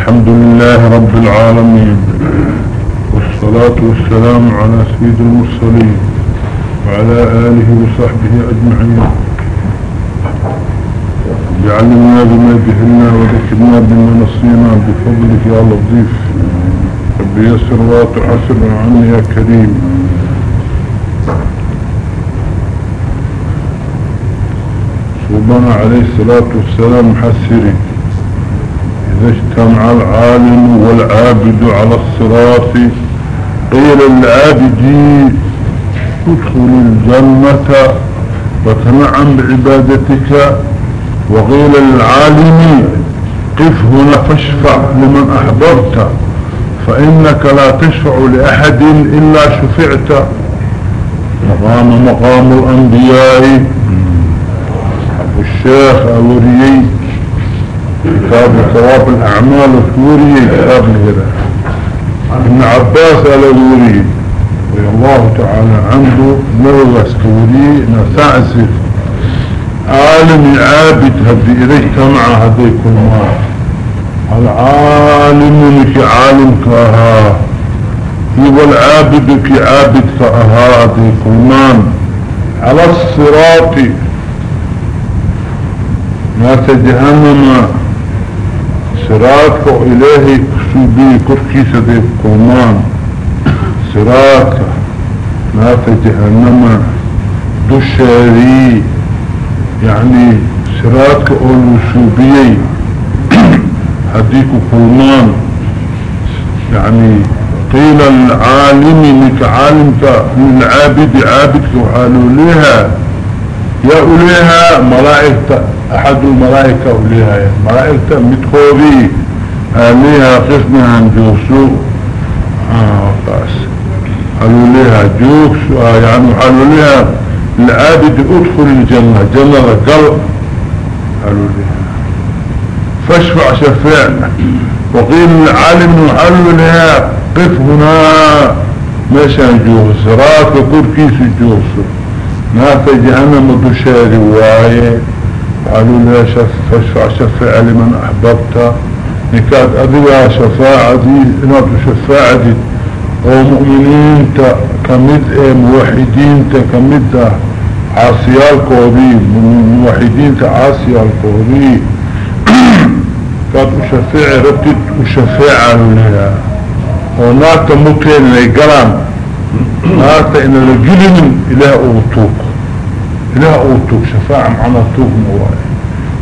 الحمد لله رب العالمين والصلاة والسلام على سيد المرسلين وعلى آله وصحبه أجمعين. جعلنا بما جهلنا وذكرنا بما نصينا بفضلك يا لطيف. رب يسر وتعسر عني يا كريم. صوبنا عليه الصلاة والسلام حسري. إذا اجتمع العالم والعابد على الصراط. قيل العابد ادخل الجنة وتنعم بعبادتك. وقيل للعالم قف هنا فاشفع لمن أحببت فإنك لا تشفع لأحد إلا شفعت. مقام مقام الأنبياء أبو الشيخ أوريي كتاب ثواب الأعمال الثوري كتاب هذا ابن عباس الأوري الله تعالى عنده لغة ثوري نسعسف عالم عابد هدي إذا اجتمع هدي كل ما العالم لك عالم كأها. هو العابد كعابد كأها هدي كل ما على الصراط. ما تجهنم صراطك إلهي كسوبي كركيسة دي كلمان صراطك ما تجهنم دشاري يعني صراطك أولو سوبيي هديك كلمان يعني قيل العالم لك عالمك من العابد عابدك وحالوا لها يا أوليها ملائكة أحد الملائكة أوليها ملائكة متخوذي آليها قسمها جوسو. آه بس. قالوا لها جوكس آه يعني قالوا لها العابد أدخل الجنة. جنة قل قالوا لها فاشفع شفاعنا وقيل العالم قالوا لها قف هنا. ماشا جوس راك كيس جوسو. نافع جهنم دشاري وايه قالوا لها شف فاشفع شفاعة لمن أحببت. نكاد دي إناد شفاعة دي. ومؤمنين كمد موحدين كمد عاصيال كوري موحدين عاصيال كوري قد أشفاعي ربتت أشفاعة لها وناك مكين ليقران ناك إن لجلن إله أوتوك. إله أوتوك شفاعة معنا توك موالي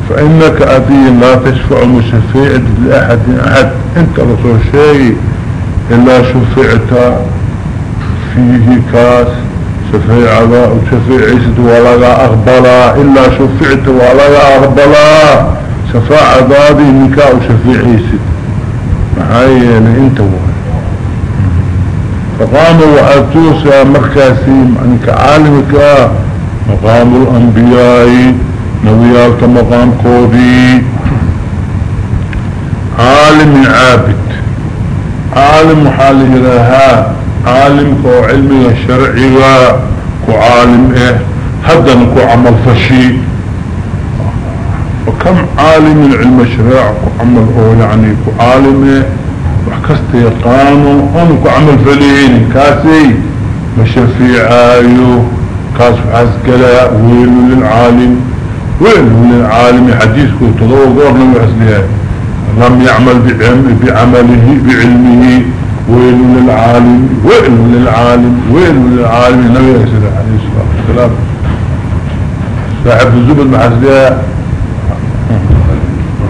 فإنك أبي لا تشفع مشفيعة لأحد أحد. أنت رسول شيء إلا شفعت فيه كاس. شفيع وشفيع عيسد ولا أغبلا إلا شفعت ولا أغبلا شفاعة ذاتي نكاء شفيع عيسد معايا أنت هو فقاموا وحاتوسا مركاسي أنك عالمك. مقام الأنبياء نبيالك مقام كودي عالم عابد عالم حال لها عالم كو علمي الشرعي كو عالم إيه هذا كو عمل فشي. وكم عالم العلم الشرع كو عمل أو يعني كو عالم إيه وحكست يقانو هم كو عمل فلين كاسي. مشفيعايو. كاس عسكلا ويل للعالم ويل للعالم حديثك تضوى قرنا وحسنها لم يعمل بعمله بعلمه. ويل للعالم ويل للعالم ويل للعالم النبي عليه الصلاة والسلام. صاحب الزبد محسنها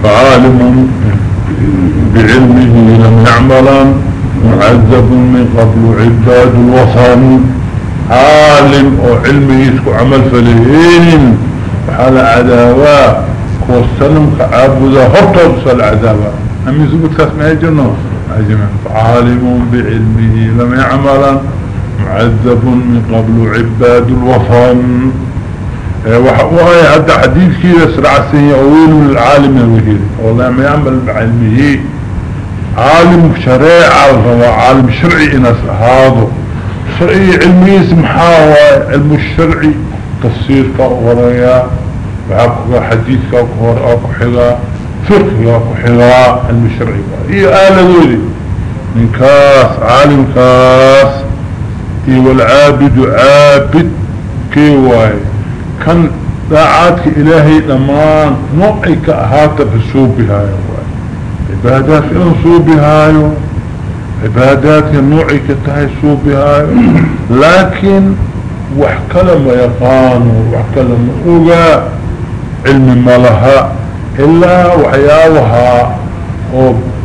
فعالم بعلمه. لم يعملا معذب من قبل. عباد الوطن عالم أو علمه يسكو عمل فلهين. وحال عداوة كوستنم كعابدا هبطوا بسال عداوة. أمي زبط كاسمها جنو عالم بعلمه لم يعملا. معذب من قبل عباد الوطن وهي هذا حديث كي يسرع سنة أول للعالم الوهيد. والله ما يعمل بعلمه. عالم شريعة عالم شرعي إنس هذا شرعي علمي سمحاوة علم الشرعي تفسير كأغرية وحقق حديث كأغر أكو حقا فقه وحراء علم الشرعي. إيه آلة ذولي من كاس عالم كاس. إيه والعابد عابد كيواي. كان داعاتك إلهي لما نوعك أهات بسوبها عبادات انصوبها عبادات نوعك تهي سوبها لكن وحكلم يقان وحكلم أوغا علم ملها إلا وحياوها.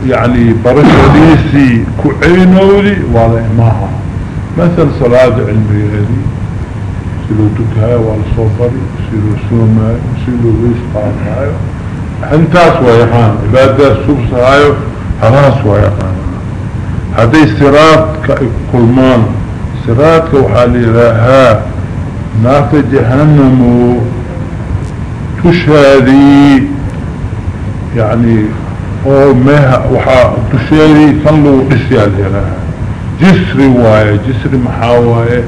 يعني برشديسي كعينولي ولا إماها مثل صلاة علمي هذه سيلو تكهاي ولا صوفري سيلو سوماي سيلو ويش قاطعاي أنتاس ويقان عبادة سوبسهاي هراس ويقان. هذه سرات كالمان سرات كوحالي لها. نارت جهنم تشهدي. يعني أو مها وحا تشهدي له اسيال لها. جسري واي جسري محاواي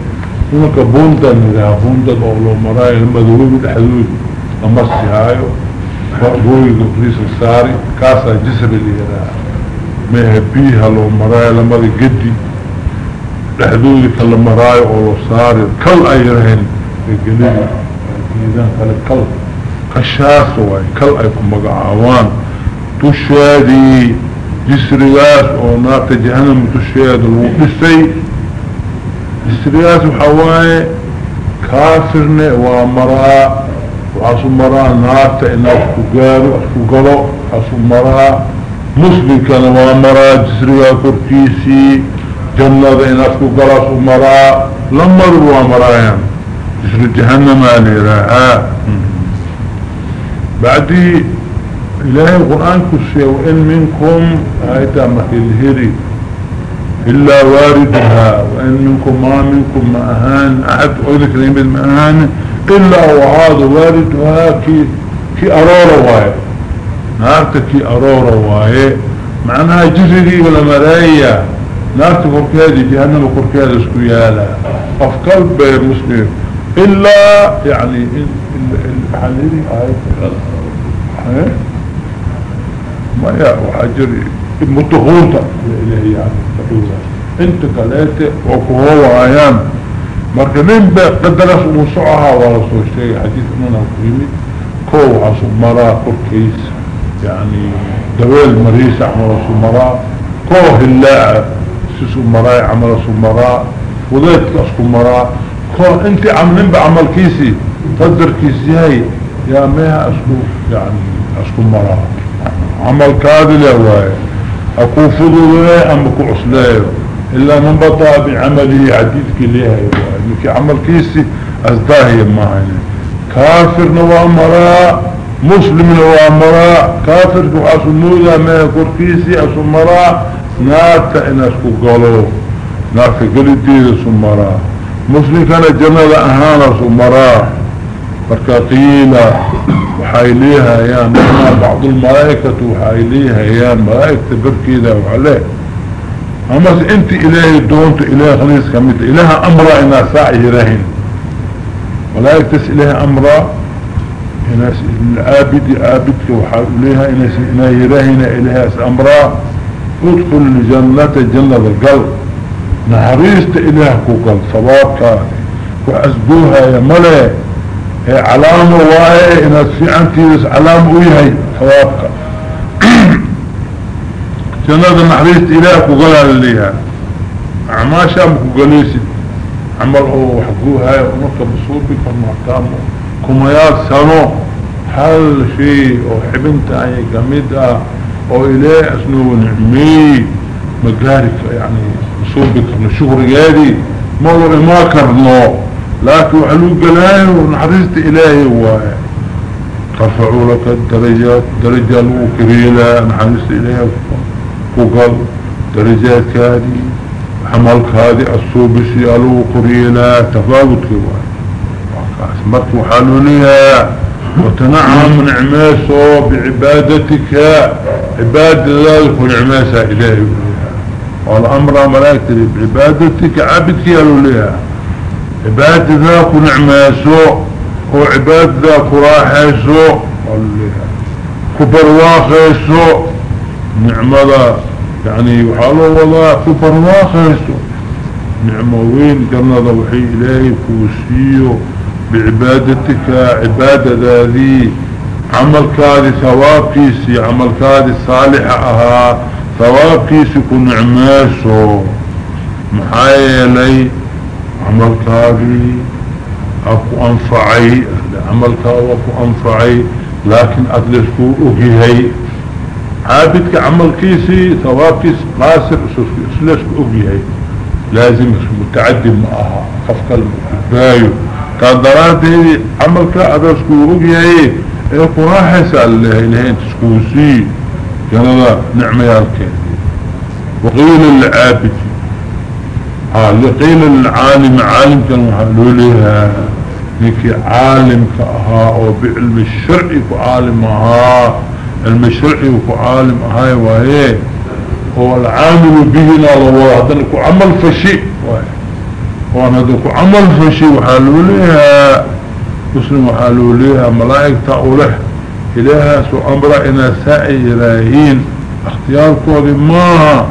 هناك بوندا نذا بوندا بولو مراي المدهوب الحدود امسي هايو فأبوي قبريس الساري كاسا جسري لها. مها بيها لو مراي لما قدي لحدود كل مراي أو صاري كل ايرهن القليل إذا قال كل. قشاس واي. كل ايكم مقعوان تشادي جسريات أو نار جهنم تشاد الوقسي جسريات وحواي كافرنا ومراء وعصو مراء نارتا إنا أفكارو أفكارو عصو مراء مسلم كان ومراء جسريات كورتيسي جنة أفكارو عصو مراء لما روا مراء جسر جهنم علي بعدي إلهي القرآن كسي وإن منكم آية مكي الهري إلا واردها وإن منكم ما منكم مأهان أحد أولك ليمد مأهان إلا وعاد واردها كي, كي أرورة واي نارت كي أرورة واي معناها جزري ولا مرايا. نارت كوركادي جهنم كوركادي سكويالا. أفكال مسلم. إلا يعني الحليلي آية. ما يا وحجري المتغوطة إلهي يعني أنت قلت وكهو أيام مركبين بقدرس ومسعها ورسول شيء حديث اننا قيمي كو عصو مرا كيس يعني دويل مريس عمل رسول مرا كو هلاع سيسو مرا عمل رسول مرا وضيت اسكو مرا كو انت عملين بعمل كيسي تقدر كيسي هاي. يا ميها أسكو يعني أسكو مرا عمل كاذل يا واي. أكو فضوه أم أكو عصلية. إلا من بطا بعمله عديدك ليها يا واي. عمل كيسي أزداهي معنا كافر نوامراء مسلم نوامراء كافر وعصو مولا ما يكون كيسي اسو مراء ناتا ان اسكو قالوا ناتا قلدي اسو مراء مسلم كان جنة اهانا اسو مراء فركاقيلة وحايليها أيام بعض الملائكة وحايليها أيام ملائكة بركيدة وعليه. أما أنت إلهي دونت إلهي خليص كميت إلهي أمرا إنا ساعي رهن ملائكة إلهي أمرا إناس العابد عابدك وحايليها إناس انهي رهن إلهي أمرا. ادخل الجنة جنة القلب. نحريست الهي كوكال صبابك وأسبوها يا ملائكة علامة وايه اناد في عنتيس علامة ويهي. حوابك جنة محريت إلهك وقلها لليها عماشا مكوقليسي عمل هو وحقوها ونطة بصوبي فالمحكام كميات سنو هل شيء وحبنت اي قميدة وإليه أسنو نعمي؟ مقارك يعني بصوبي كرنا شغر جادي موضوع ما كرنو؟ لكن وحلو قلاي ونحرزت إلهي هو ترفعوا لك الدرجات درجة الوكريلة نحرزت إلهي فوقل درجات كادي حملك هذه الصوبسي الوكريلة تفاوت كواي مرت وحلوليها وتنعم نعماسه بعبادتك. عباد ذلك ونعماسها إلهي والأمر ملاكتري بعبادتك عبدك يالو ليها عباد ذاك نعماسو وعباد ذاك راحسو كبرواخيسو نعمة يعني وحالو والله كبرواخيسو نعمة وين جنة وحي إلهي كوسيو بعبادتك عبادة ذي عمل كادي ثواب عمل كادي صالح أها. ثواب كن نعماسو محايا لي عمل كادي أكو أنفعي. عمل كادي أكو أنفعي. لكن ادلسكو اقيهي عابدك عمل كيسي ثواب قاسر اسلسكو اقيهي لازم متعدي معها قفك البايو كان دراتي عملك ادلسكو اقيهي إيه قراحة سأل الله الهين تسكوسي كان الله نعمة يالكين وقيل للعابد ها لقيل للعالم عالم كان محلو لها نكي عالم كأها أو بعلم الشرع كعالمها علم الشرع كعالم هاي وهي. هو العامل بهنا الله هذا كعمل فشي وأنا هذا كعمل فشي وحلو لها مسلم وحالو ليها ملائكة أوله إليها سو أمر إنا سائي إلهين اختيار كوري ماها.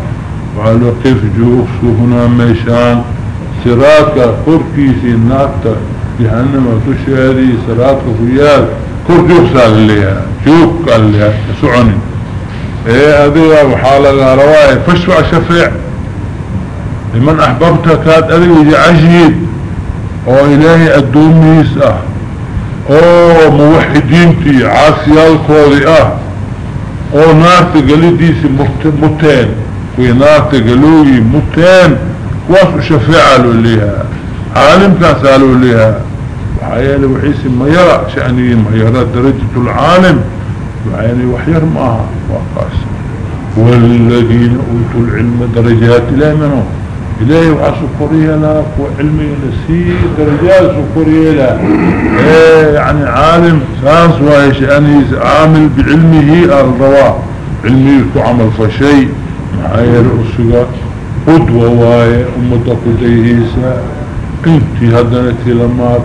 وعلى كيف جوكسو هنا ميشان. سراتك كوركيسي ناكتا جهنم وتشهدي سراتك كور جوكسا ليها جوك قال ليها سعني إيه هذه وحالة رواية فشفع شفيع. لمن أحببت كاد اذن اذي عجيب. أو إلهي الدوميس آه أو موحدين في عاسيا الكوري آه أو نارت قلي ديسي متين وي نارت قلوي متين واس اشفعلوا ليها. عالم كاسالوا ليها. وحيال وحيس ما يرى شعني ما يرى درجة العالم. وعيني وحير ماها وقاس. والذين أوتوا العلم درجات لا منهم. إلهي وحاسو كوريلا وعلمي نسي درجات كوريلا إيه يعني عالم ساس وايش أني عامل بعلمه الرواء علمي عمل فشي معايا رؤسك قدوة واي أمتك ديهيسا إنتي هدنتي لما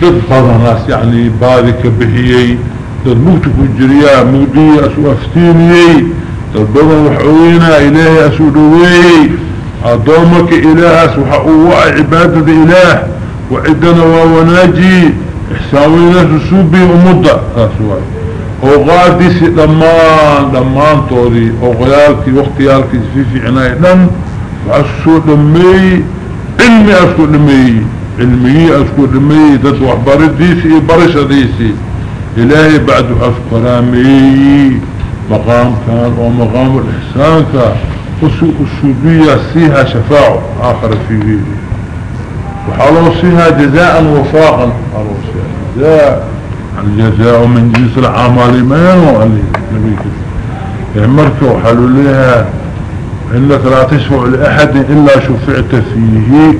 تدفر ناس يعني بارك بهيي. تدموتك الجرياء مودي أسو أفتيني تدبر وحوينا إلهي أسو دوي أدومك إله وحقوة عبادة إله. وعدنا ووناجي إحساوينا سوبي ومدة. أسواي وغادي لمان لمان طوري وغيالكي واختيالكي في في عناية لن. وأسكو لمي علمي أسكو لمي علمي أسكو لمي داد وحبار ديسي برشة ديسي. إلهي بعد أسكو رامي. مقام كان ومقام الإحسان كان. السودية سيها شفاعة آخر في غيره وحالو سيها جزاء وفاقا حالو سيها جزاء. الجزاء من جنس العمال ما ينوى النبي كده مركة وحالو لها إنك لا تشفع لأحد إلا شفعت فيه.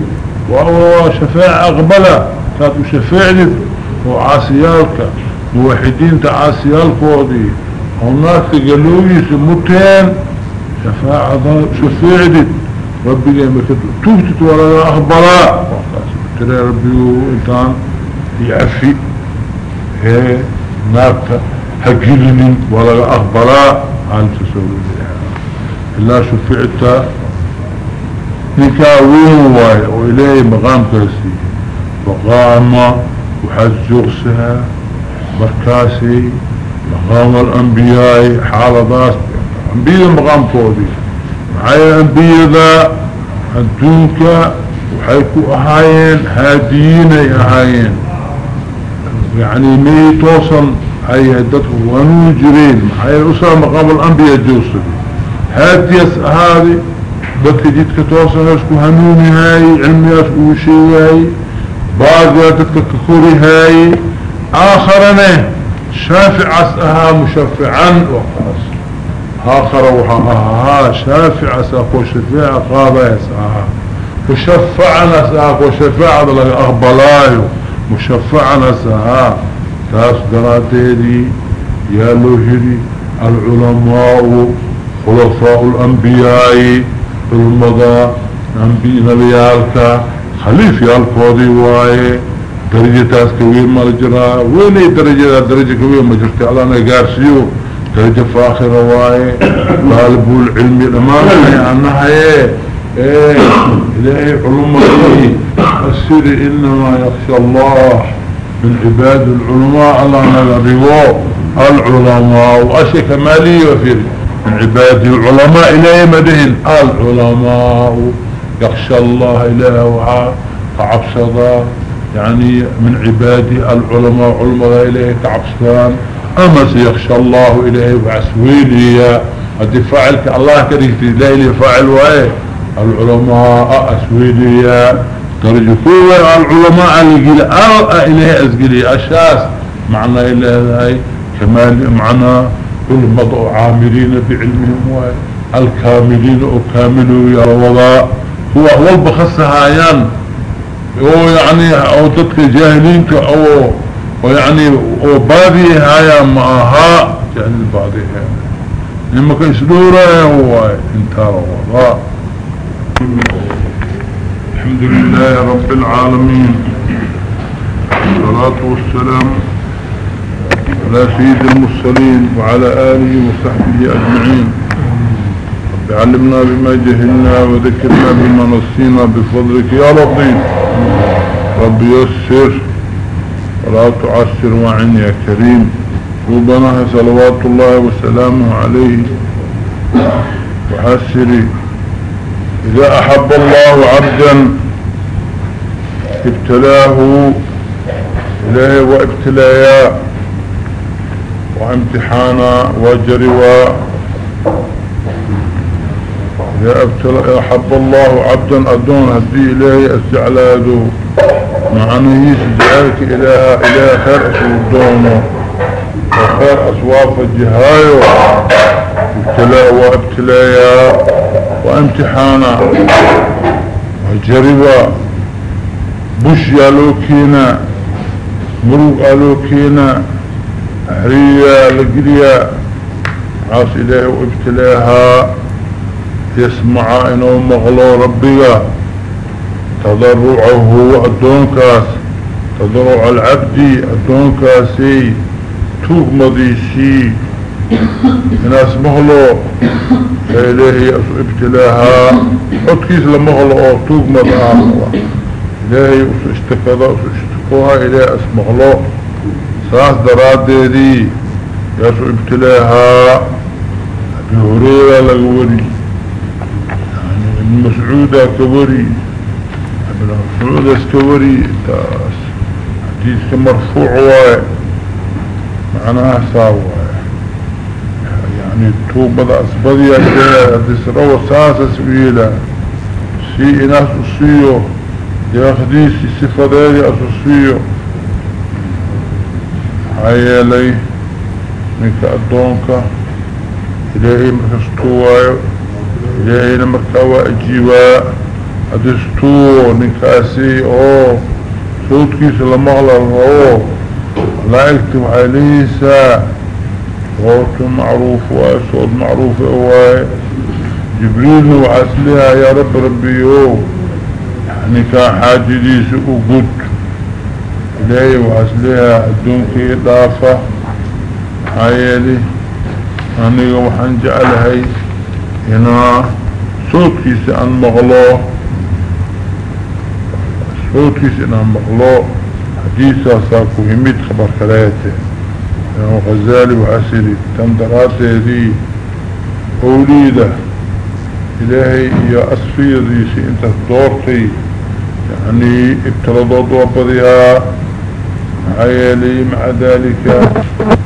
وهو شفاعة أقبلة. كانت شفاعة وعاسيالك. موحدين تعاسيالك ودي هناك قالوا يسمتين شفاعة شفاعة ربي لما توبتت ولا أخبراء ترى ربي انتان يعفي. هي نابتا هجلني ولا أخبراء عن تسوي إلا شفعت نكاوين واي وإليه مقام كرسي. وقام وحزقسها مركاسي مقام الأنبياء حالة ذات أنبياء مقام كودي معايا أنبياء ذا الدونك وحيكو أهايين هاديين أهايين يعني مي توصل هاي هدته ونوجرين معايا أسرى مقام الأنبياء جوصل هاديس هذه بدك جيتك توصل اسكو هنوني هاي علمي اسكو شي هاي بعض يادتك ككوري هاي. آخرنا شافع أسأها مشفعا وقاس. آخر وحاها شافع ساقو شفاعة قابا يسعى مشفعا ساقو شفاعة لك أغبلايو مشفعا ساقا تاس دراتيدي يا لوهري العلماء خلفاء الأنبياء بالمضى أنبي نبيالك خليفي الكودي واي. درجة تاس كوير مالجرا ويني درجة درجة كوير مجرتي الله نقارسيو درجة فاخرة واي طالبوا العلم لما يعني إيه. إيه الهي علماء السر إنما يخشى الله من عباد العلماء الله نغربه العلماء واشي كمالي وفير من عباد العلماء. الهي مدهن؟ العلماء. يخشى الله إله وعا كعبصدا يعني من عبادي العلماء علماء إليه كعبصدان أما سيخشى الله إليه وعسويليا. هدي فاعلك الله كريكتي لا إليه فاعل وإيه؟ العلماء أسويليا درجة كوة العلماء اللي أو إليه أسقلي أشاس. معنى إله هاي. كمال معنى كل مضع عاملين بعلمهم الكاملين وكاملوا يا وضاء. هو أول بخصها ايان هو يعني أو تدك جاهلين أو ويعني وبادي هايا معها يعني البادي هايا لما كان سدورة هو انتار وضاء الحمد لله رب العالمين. الصلاة والسلام على سيد المرسلين وعلى آله وصحبه أجمعين. علمنا بما جهلنا وذكرنا بما نصينا بفضلك يا لطيف رب يسر ولا تعسر وعن يا كريم. ربنا صلوات الله وسلامه عليه. وحسري إذا أحب الله عبدا ابتلاه. إليه وابتلايا. وامتحانا وجروا. ابتلى أحب الله عبدا أدون هدي إلهي استعلاده معنى يسجعلك إله إله خير أسودونه وخير أسواف الجهايو ابتلاء وابتلايا وامتحانا وجربا بش يالوكينا مروق يالوكينا حرية لقريا عاص إلهي وابتلاها. يسمع إنه مغلو ربك تضرعه الدونكاس تضرع العبد الدونكاسي توق مضيسي ناس مغلو فإلهي ابتلاها. حدكيس لمغلو توق مضيها إلهي اشتكذا اشتكوها إلهي اسمغلو ساس دراد دي يسو ابتلاها. بهريرة لغوري. مسعودة كوري ابن مسعودة كوري تاس حديث مرفوع واي معناها ساوى يعني توبة أصبضي حديث روى ساسة سبيلة. سي إناس أصيو يا خديسي صفة داري أصيو هيا لي منك أدونك إلهي مركزتوايو إلهينا مركوا أدستو نكاسي أو صوت كيس لمغلى الرؤو لا يكتب عليسا صوت معروف وصوت معروف هو جبريل وعسلها يا رب ربيو كان حاجديس أقود إلهي وعسلها الدنكي إضافة عيالي أني وحن جعلهي هنا صوتكيس أن مغلو صوتكيس أن مغلو حديثة ساكو هميت خبر كلاته يعني غزالي وعسري تندراته دي أوليدة. إلهي يا أصفية ديسي انت دورتي. يعني ابتلضوا وبضيها عيالي مع ذلك.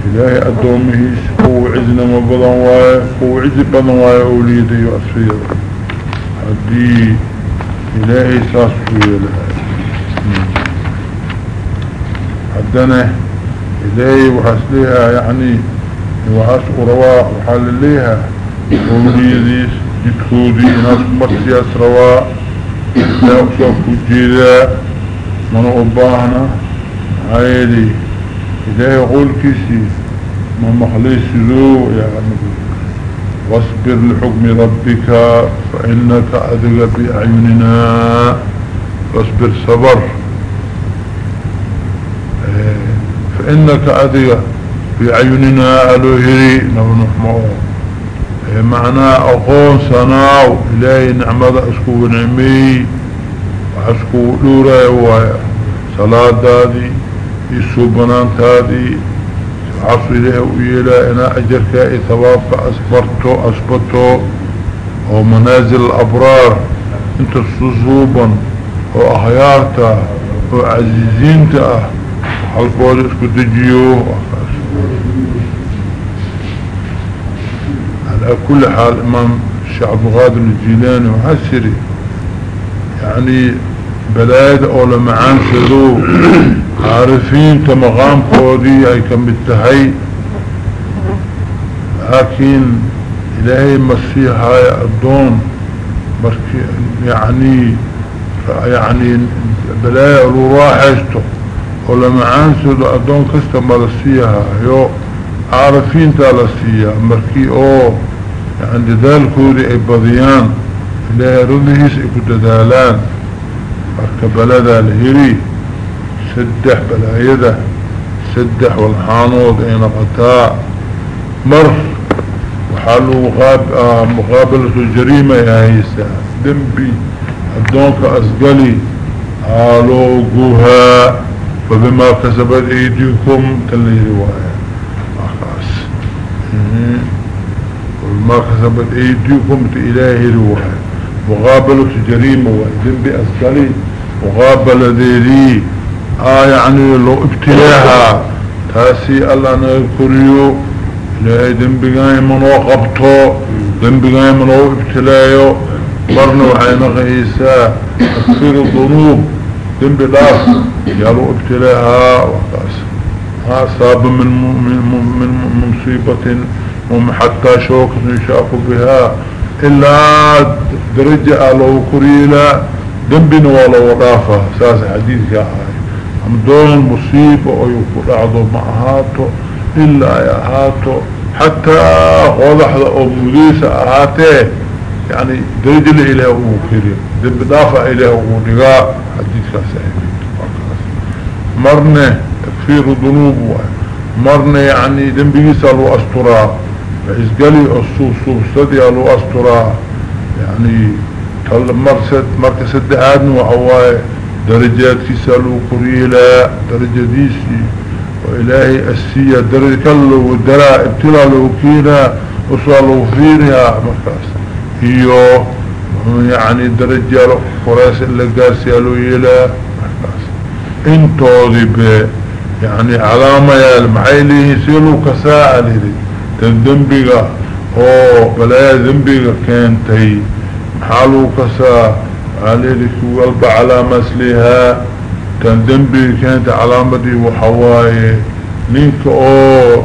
إلهي أدومه هو عزنا مبضان واي هو عز بضان واي أوليدي وأسفير هدي إلهي ساسفير. حدنا إلهي وحسليها يعني وحس رواء وحال ليها أوليدي جدخودي ناس مرسياس رواء لا أصف جيدا من أباهنا عيدي. إلهي يقول كيسي. ما مخليس ذو. يعني واصبر لحكم ربك. فإنك أذق بأعيننا. واصبر صبر. إيه، فإنك أذق في عيوننا ألوهري. نحن نحمه معنى أقون سناو إلهي نعمة أسكو نعمي. وأسكو دورة ووايا صلاة دادي. يسوبنان تادي. عصر إليه وإيلا. إنا أجرك ثوابك أسبرتو أسبرتو ومنازل الأبرار. أنت الصصوبا وأخيارتا وعزيزينتا وحلقوا اسكو دجيو على كل حال إمام الشعب غادر الجيلاني وحسري يعني بلايد اولا معان سدو عارفين تمغام قودي اي كم بالتهي لكن إلهي مسيحا الدون يعني يعني بلايا الوراحشتو اولا معان سدو الدون كستا مرسيها يو عارفين تالسيا. مركي أو يعني ذلك أي بضيان. إلهي رضيس إكو دالان مركب بلدا الهري سدح بلايده سدح والحانوض اين قطاع. مر وحالو مقاب آه مقابلة الجريمة يا هيسا. دنبي. الدونك أسقلي قالوا قوها فبما كسبت أيديكم تلي رواية أخاص وبما كسبت أيديكم تإلهي رواية مقابلة جريمة وذنبي أسقلي مقابلة ذي آه يعني لو ابتلاها. تاسي الله نذكريو إلهي ذنبقاي من وقبته ذنبقاي من ابتلايو. مرنا وحين غيسا تكفير الظنوب ذنب داف يالو ابتلاها وقاس. ها صاب من, من, مصيبة ومحتى شوكة يشاف بها. إلا درجة لو كريلا ذنبنا ولا وضافة ساس حديث يا هاي دون مصيبة يكون اعضو معهاته إلا يهاته حتى وضح أو مديسة أهاته. يعني درج إلى هو كريم. دب دافع إلى هو نقاء حديث كاسعين مرنة تكفير الذنوب مرنة يعني دنبيسة لو أسترا. فإسقالي الصوص صدي لو أسترا. يعني مرسد مركز الدعان وحواي درجات كسالو كريلا درجة ديسي. وإلهي السية درجة كله والدراء ابتلا له كينا. وصالوا فينها مكاس هيو يعني درجة قراس اللي قاسي له يلا مكاس انتو ذي يعني علامة يا المحيلي سيلو كساء لذي تندنبغا أو بلايا ذنبغا كانتي محالو كساء عليك والب على مسلها كان دنبي كانت علامتي وحواي نينك أو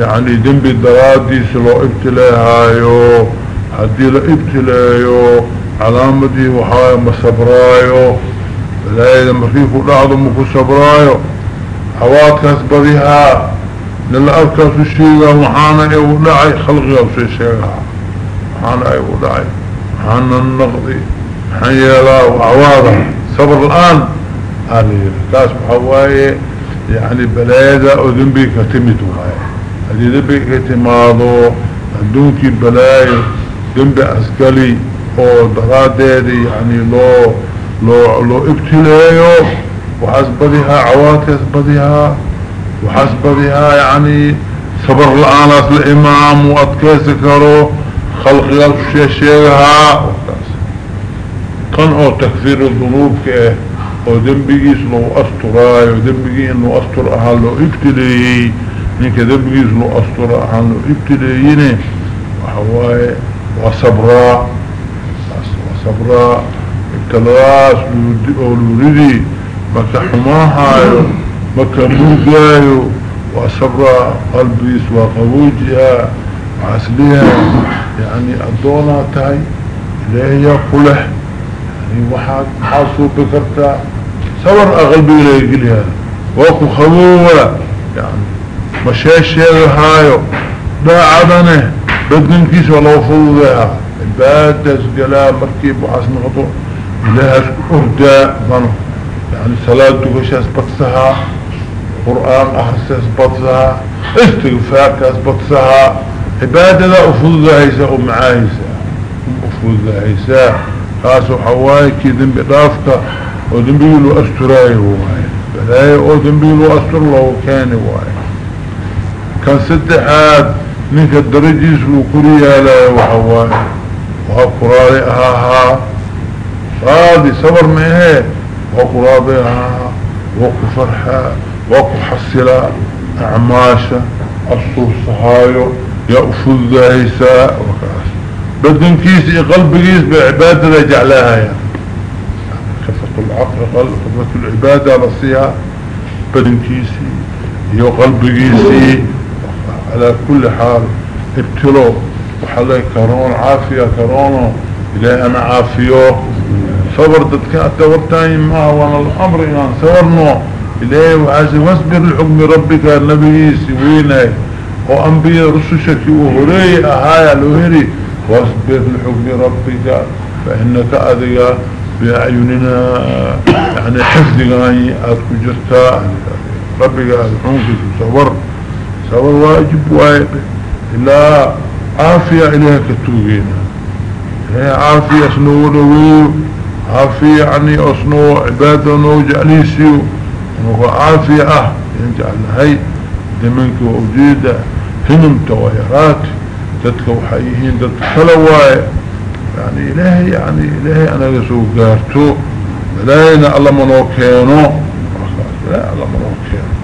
يعني دنبي درادي سلو ابتلاهايو هدي لا ابتلاهايو علامتي وحواي مصبرايو لا إذا مركيكو لعظم صبرايو. حوات كسبريها للا أركس الشيغة وحانا ايو دعي خلقي أو سيشيغها وحانا ايو دعي وحانا النقضي حيالا وعواضا صبر الآن. هذه كاس محواية يعني بلايدة أو ذنبي كتمت وهاي هذه ذنبي كتماضو دونك بلاي. ذنبي اسكالي أو دراديدي يعني لو لو لو ابتلايو وحسبدها عواد كسبدها وحسبدها يعني صبر الآن الإمام وأتكيس كارو خلق يالف شيء شيئها كان أو تكفير الذنوب كاه أو دنبقيس لو استراي ودنبقي انه استر اهان لو ابتلي نيك دنبقيس لو استر اهان لو ابتليين وحواي وصبراء وصبراء ابتلاس ولوردي مكا حماها مكا موجايو وصبراء قلبيس وقبوجها وعسليها. يعني الدونة تاي. إلهي كله يعني واحد حاسو بكرتا. صور أغلبي ليقل هذا وكو خبوة يعني مشاش هايو. دا عدنه. بدن كيس ولو فوضها البادة سقلاء مركب وحسن غطو إلها أهداء ظنه. يعني صلاة دقشاس بكسها قرآن أحس أثبتها استغفارك أثبتها عبادة أفضل هيسا أمعايسا أفضل هيسا خاصو حوايكي ذنب رافك ودنبيلو أستراي هواي. بلاي أو ذنبيلو أستر له كان هواي. كان سدحات منك الدرجيس وكريا لا وحواي وهكراري أها هذه صبر مهي وقرابي أها وكفرحا وكحصلا اعماشا الصوف صهايو يأفض ذاهيساء وكاس. بدن كيسي قلب كيس بعبادة جعلها يعني كفة العقل قلب. كفة العبادة لصيها بدن كيسي. يو قلب كيسي على كل حال ابتلو. وحلي كرون عافية كرونه إلهي أنا عافيه صبر دتك أتورتاني ما وأنا الأمر إنان صورنه إلهي وعاسي واصبر لحكم ربك النبي سوينه وأنبياء رسوشك وهري أهايا لهري واصبر لحكم ربك فإنك أذيا بأعيننا. يعني حفظك أذكو جرتا ربك صبر. صبر واجب واجب. إلا عافية إليها كتوغينا. هي عافية سنو نوو؟ عافية يعني أصنو عبادة نو جعليسيو ونقول عافية. أه ينجعل هاي دمنك وأجيدة هنم تويرات تدك وحيهين تدك سلواي يعني إلهي يعني إلهي أنا يسوق قارتو بلاينا الله منوكينو. لا الله منوكينو.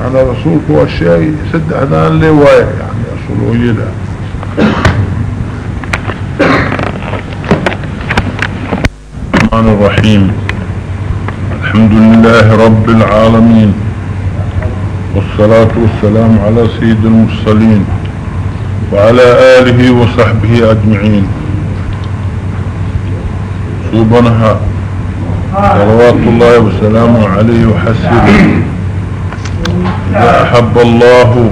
أنا رسولك هو الشيء سد أذان لي واي يعني رسوله يلا الرحمن الرحيم. الحمد لله رب العالمين والصلاة والسلام على سيد المرسلين وعلى آله وصحبه أجمعين. صوبنها صلوات الله وسلامه عليه وحسنه أحب الله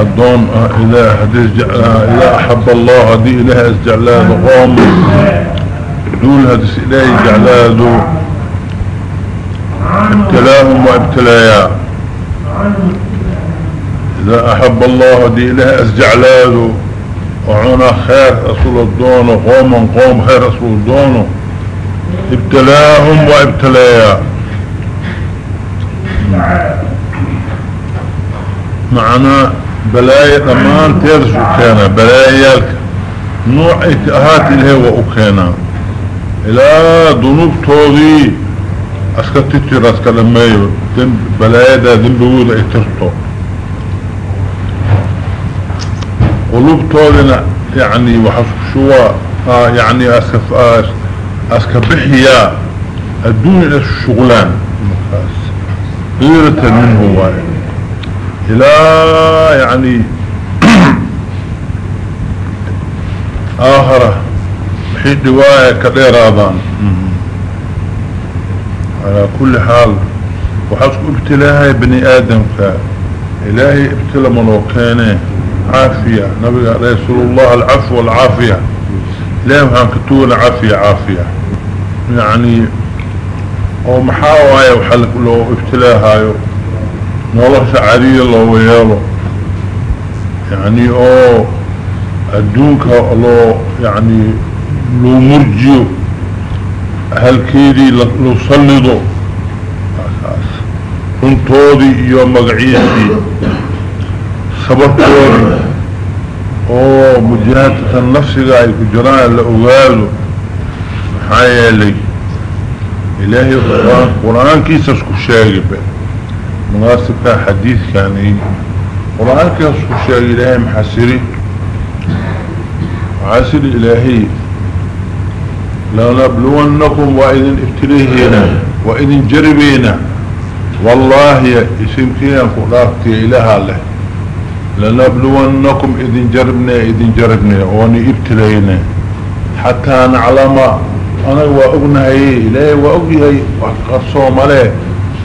الضون إذا, إذا أحب الله هذه إله أسجعلاده قوم دول هذه إله جعلاده ابتلاهم وابتلايا. إذا أحب الله هذه إله أسجعلاده وعنا خير رسول الدون قوما قوم خير رسول الدون ابتلاهم وابتلايا. معنا بلايا دمان تيرسو كان بلايا نوع اتهات الهوى اكينا إلى ذنوب توضي اسكتتر اسكالمايو بلايا دا ذنبودا اترتو قلوب توضينا يعني وحسب شوا آه يعني اسكف آه اسكبحيا الدنيا الشغلان غيرة منه واحد. إلى يعني اخرة في دواية كدير أيضا على كل حال وحسك ابتلاها بني آدم إلهي ابتلى منوكينه عافية. نبي رسول الله العفو والعافية. لا يمكن كتول عافية عافية. يعني أو محاوايا وحلق له ابتلاها نولش عريه الله وياله يعني أو الدونك الله يعني لو مرجيو هل كيدي لو صلدو انتودي يوم مقعيسي صبرتوني أو مجاهدة النفس قاعد كجران لأغاله حيا لي إلهي القرآن. قرآن كيسا اسكو شاقبه مناسب كان حديث كان إيه. قرآن كان سوشياء إلهي محسري. عاسر إلهي. لنبلونكم وإذن ابتليهنا وإذن جربينا. والله اسمكينا فقراتي إلها له لنبلونكم إذن جربنا إذن جربنا واني ابتلينا. حتى نعلم أنا وأغنهي إلهي وأغنهي وقصوا عليه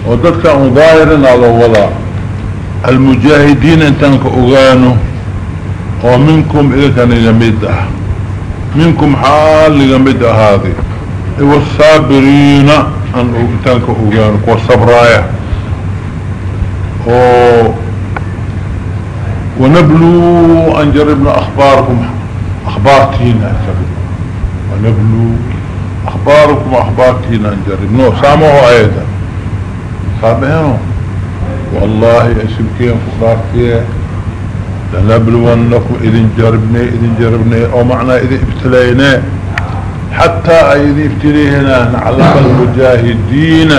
وددك مظاهرين على وضع المجاهدين انتنك أغانو. ومنكم اذا كان يمده منكم حال يمده هذه. والصابرين أن انتنك أغانو. والصبرايا أو ونبلو أن جربنا أخباركم. أخبارتين ونبلو أخباركم أخبارتين أن جربنا سامعوا أيضا. سامعوا والله اسمكين فقارتين لنبلونكم إذن جربنا إذن جربنا أو معنى إذن ابتلينا. حتى إذن ابتلينا. نعلم المجاهدين.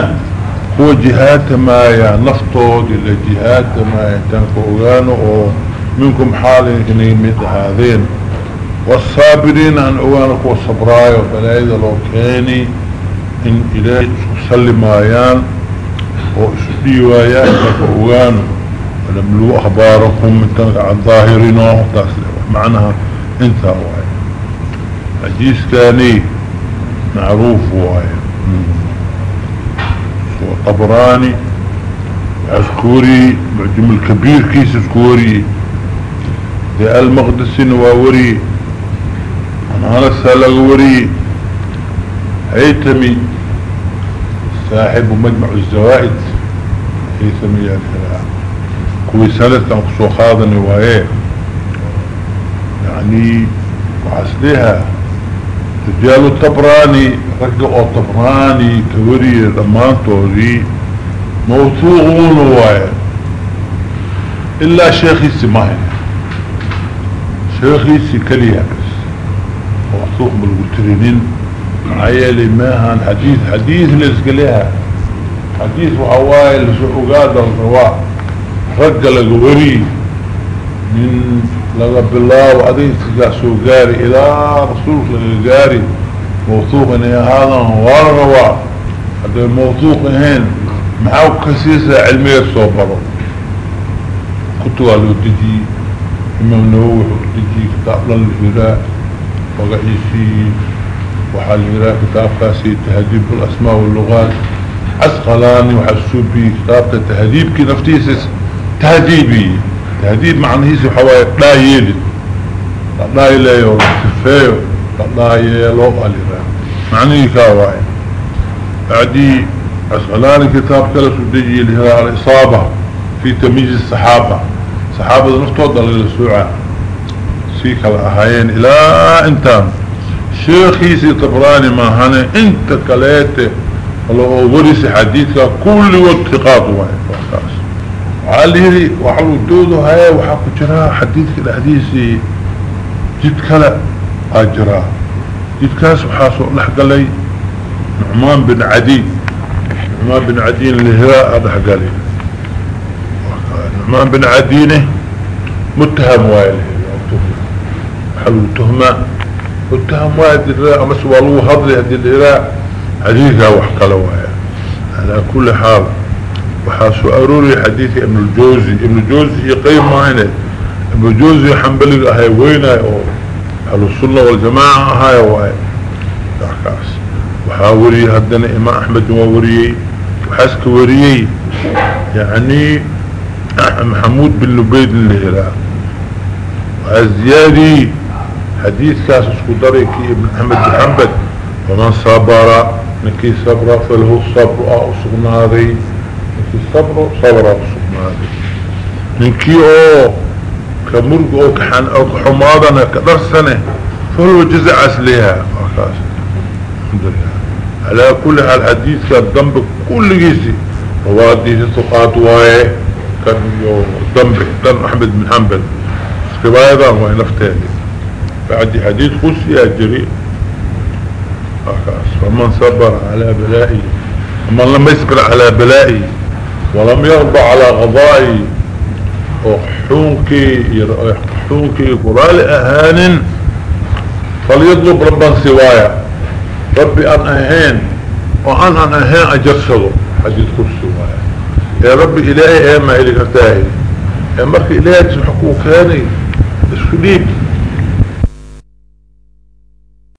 هو جهات مايا نفطود إلى جهات مايا تنفعوغانو منكم حال من هذين. والصابرين عن أوانك والصبراء وفلايد لو كاني إن إلهي سلم مايان وإسدي ويا تنفعوغانو ونبلو أخباركم من تنقع الظاهرين معناها انت واي. حديث ثاني معروف واي. طبراني عسكوري معجم الكبير كيس عسكوري دي المقدس نواوري أنا السالة وري هيتمي صاحب مجمع الزوائد. هيتمي يا الكلام كوي سنة كان خصو خاضني وهي يعني وعسليها رجال الطبراني رجع الطبراني كوري لمان توري. موثوقون وهي إلا شيخي سماهي شيخي سكليها بس موثوق بالمترينين عيالي ماهان حديث حديث لسكليها حديث وحوائل سعقاد الرواح رجل قوري من لغب الله وعديه سو قاري إلى رسولك لغاري موثوق ان هذا هو الرواء هذا الموثوق هين محاو كسيسة علمية صوبرو كتوا له تجي. إمام نووي تجي كتاب للهراء وقعيسي وحال الهراء كتاب كاسي تهذيب الأسماء واللغات. عسقلاني وحسوبي كتاب التهذيب كي نفتيسس تهذيبي. تهذيب معنى هيسي حواي لا يلد لا يليو تفايو لا يلو قليلا معنى كاواي. بعدي أسغلان كتاب كلا سدجي لها الإصابة في تمييز الصحابة. صحابة نفتوض للسوعة سيك الأهايين إلى انتان شيخي طبراني ما هنا إنت كليته ولو ورث حديثك كل وقت قاطوة وعليه وحلو دودو هاي وحاكو جراه حديث الحديثي جد كلا اجراه جد كاس وحاسو لحق لي نعمان بن عدي. نعمان بن عدي الهراء لحق لي نعمان بن عدينه متهم وايله حلو تهمة متهم وايد الهراء أمس والله هضلي هدي الهراء حديثها وحكا وايا على كل حال وحاسو أروري حديث ابن الجوزي. ابن الجوزي يقيم معنا ابن الجوزي حنبلغ هاي وينه أهل السنة والجماعة هاي وهاي. دعكاس وحاوري هدنا إمام أحمد ووري وحاسك وريي يعني محمود بن لبيد الهراء وهالزيادي حديث كاس اسكدري كي ابن أحمد محمد ومن صبر نكي صبر فله الصبر أو سغناذي الصبر صبر الصبر منكي أو كمرق أو كحان أو كحماضنا كدر سنة. فهو جزء اسليها الحمد لله. على كل حال حديث كان ذنب كل جيسي روادي ثقات واي كان ذنب دم أحمد بن حنبل. رواية ذا هو نفتاني بعد حديث خسي اجري فمن صبر على بلائي ومن لم يصبر على بلائي ولم يرضى على غضائي وحونكي حونكي قرال أهان فليطلب ربا سوايا ربي أن أهين وأن أن أهين اجرسله حديث كرسي وايا يا ربي إلهي إيه ما الي كتاهي يا مركي إلهي تسمحكو كاني اسكليب